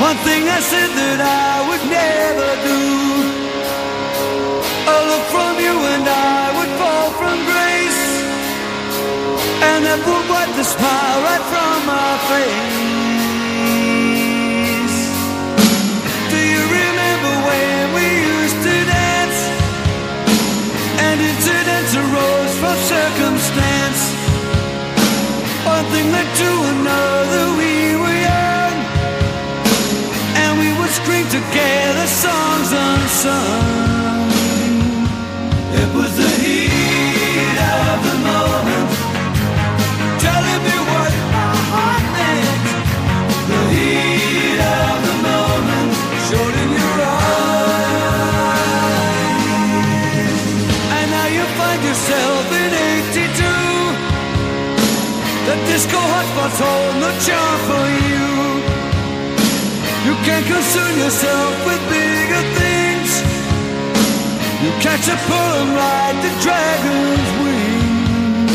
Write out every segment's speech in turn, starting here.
One thing I said that I would never do. A look from you and I would fall from grace. And that would wipe the smile right from my face. Do you remember when we used to dance? And incidents arose from circumstance. One thing led to It was the heat of the moment. Telling me what my heart meant. The heat of the moment showed in your eyes. And now you find yourself in 82. The disco hotspots charm for you. You can't concern yourself with bigger things. You catch a pull ride the dragon's wings.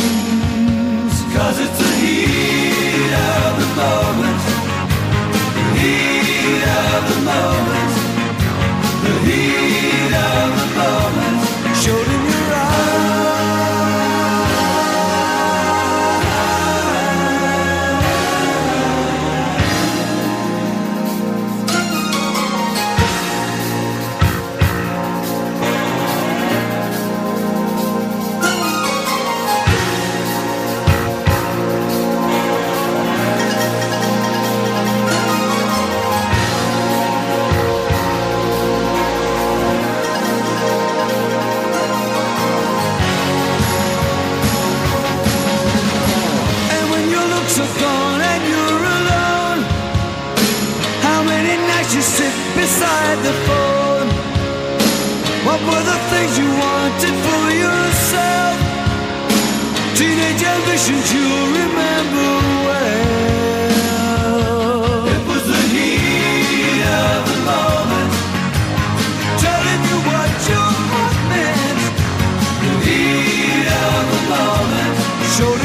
Cause it's the heat of the moment. The heat of the moment. are gone and you're alone. How many nights you sit beside the phone? What were the things you wanted for yourself? Teenage ambitions you'll remember well. It was the heat of the moment, telling you what meant. The heat of the moment, showed